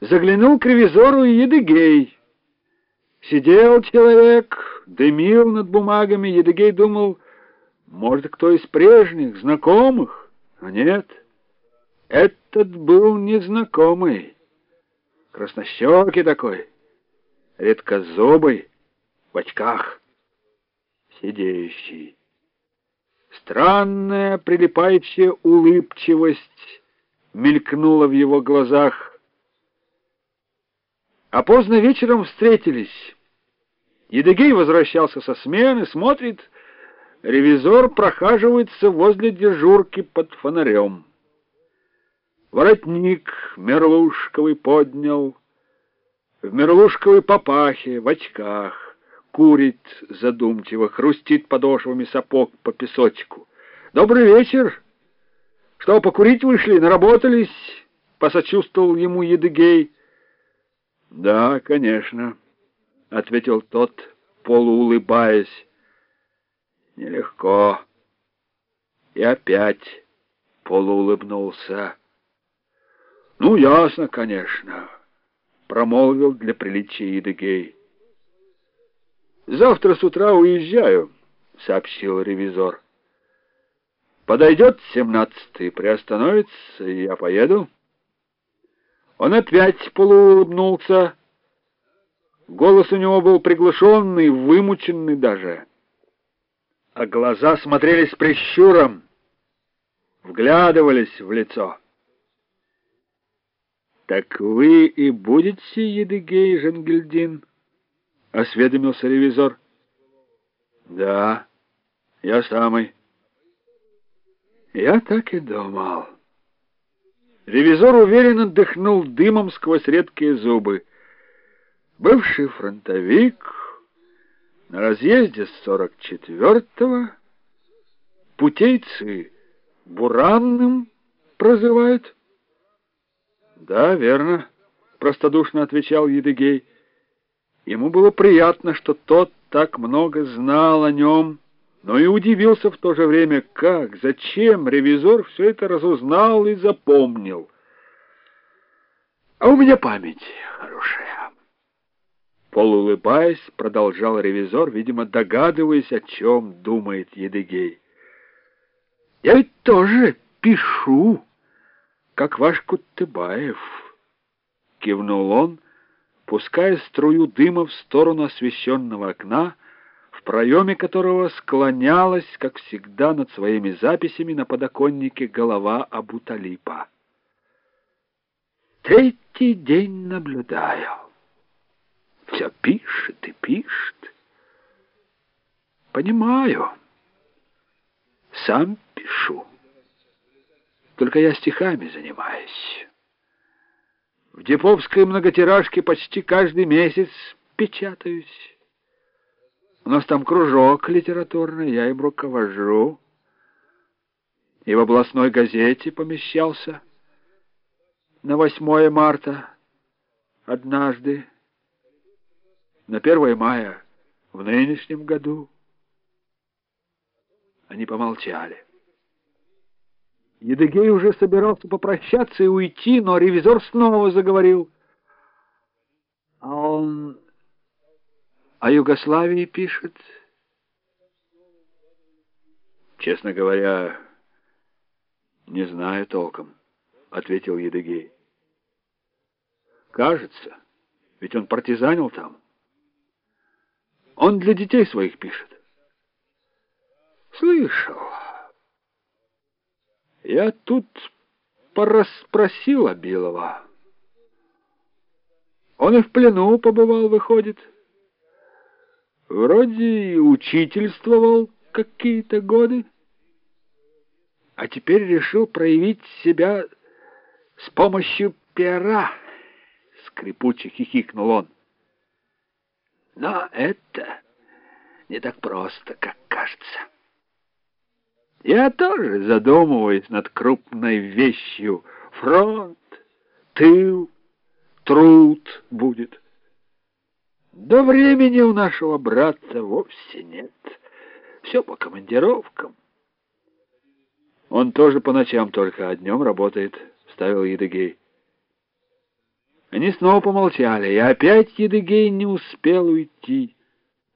заглянул к ревизору Едыгей. Сидел человек, дымил над бумагами. Едыгей думал, может, кто из прежних, знакомых? А нет, этот был незнакомый. Краснощекий такой, редкозубый, в очках, сидящий. Странная прилипающая улыбчивость мелькнула в его глазах. А поздно вечером встретились. Едыгей возвращался со смены, смотрит, ревизор прохаживается возле дежурки под фонарем. Воротник мерлушковый поднял, в мерлушковой папахе, в очках, курит задумчиво, хрустит подошвами сапог по песочку. «Добрый вечер! Что, покурить вышли, наработались?» — посочувствовал ему Едыгей. «Да, конечно», — ответил тот, полуулыбаясь. «Нелегко». И опять полуулыбнулся. «Ну, ясно, конечно», — промолвил для приличия Едыгей. «Завтра с утра уезжаю», — сообщил ревизор. «Подойдет семнадцатый, приостановится, и я поеду». Он опять полуулыбнулся. Голос у него был приглушенный, вымученный даже. А глаза смотрели с прищуром, вглядывались в лицо. «Так вы и будете, Едыгей Жангельдин?» — осведомился ревизор. «Да, я самый». «Я так и думал». Ревизор уверенно дыхнул дымом сквозь редкие зубы. Бывший фронтовик на разъезде с 44-го путейцы буранным прозывают. «Да, верно», — простодушно отвечал Едыгей. Ему было приятно, что тот так много знал о нем, но и удивился в то же время, как, зачем ревизор все это разузнал и запомнил. «А у меня память хорошая». Полулыбаясь, продолжал ревизор, видимо, догадываясь, о чем думает Едыгей. «Я ведь тоже пишу» как ваш Куттыбаев, — кивнул он, пуская струю дыма в сторону освещенного окна, в проеме которого склонялась, как всегда, над своими записями на подоконнике голова Абуталипа. Третий день наблюдаю. Все пишет и пишет. Понимаю. Сам пишу. Только я стихами занимаюсь. В Деповской многотиражке почти каждый месяц печатаюсь. У нас там кружок литературный, я им руковожу. И в областной газете помещался на 8 марта однажды, на 1 мая в нынешнем году. Они помолчали. Едыгей уже собирался попрощаться и уйти, но ревизор снова заговорил. А он о Югославии пишет? Честно говоря, не знаю толком, ответил Едыгей. Кажется, ведь он партизанил там. Он для детей своих пишет. Слышал. Я тут порасспросил Белого. Он и в плену побывал, выходит. Вроде и учительствовал какие-то годы, а теперь решил проявить себя с помощью пера. Скрипуче хихикнул он. Но это не так просто, как кажется. Я тоже задумываюсь над крупной вещью. Фронт, тыл, труд будет. До времени у нашего брата вовсе нет. Все по командировкам. Он тоже по ночам только, а днем работает, — ставил Едыгей. Они снова помолчали, и опять Едыгей не успел уйти.